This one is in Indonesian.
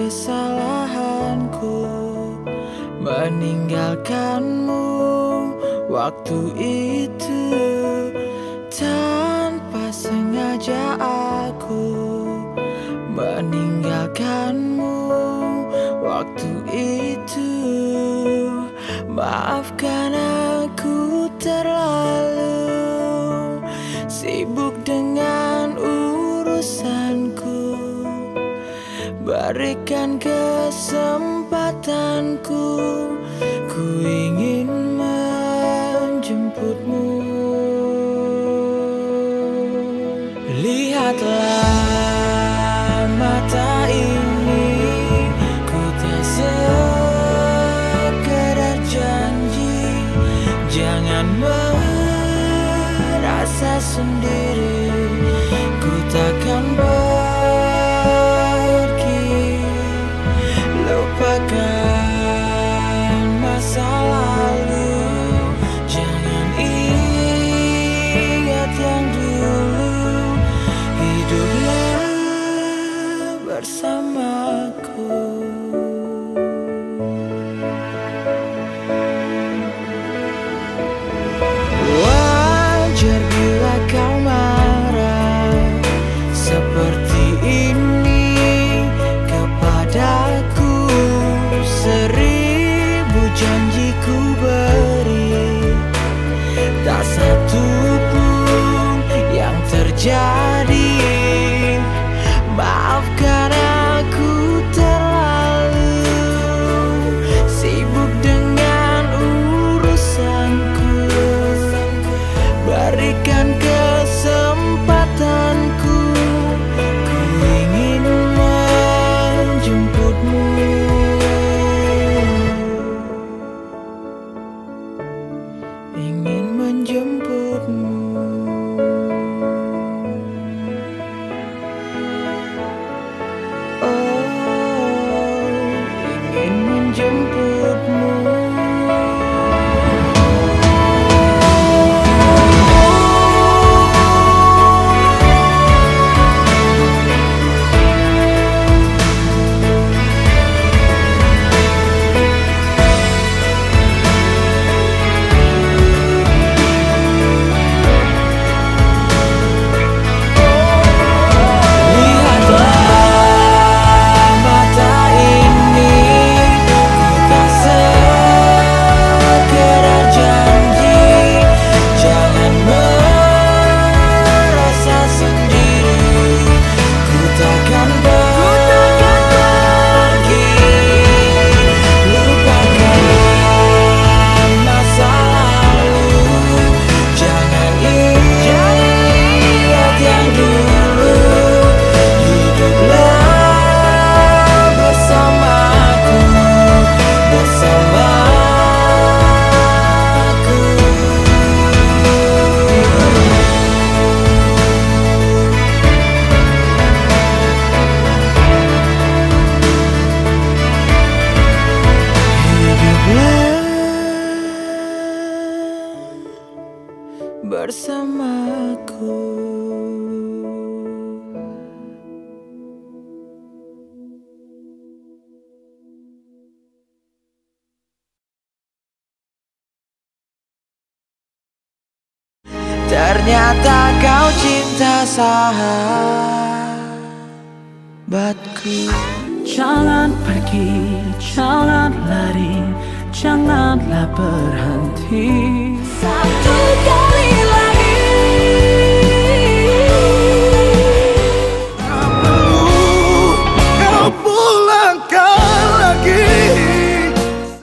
kesalahanku Meninggalkanmu waktu itu. Tanpa sengaja aku Meninggalkanmu waktu itu. Maafkan aku terlalu Berikan kesempatanku Ku ingin menjemputmu. Lihatlah mata ini Ku tak sekedar janji. Jangan merasa sendiri bersamaku. Wajar bila kau marah Seperti ini kepadaku. Seribu janji ku beri Tak satu pun yang terjadi Ingin menjemputmu. Oh, ingin menjemputmu bersamaku. Ternyata kau cinta sahabatku. Jangan pergi, jangan lari, janganlah berhenti